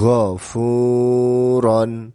ghafuran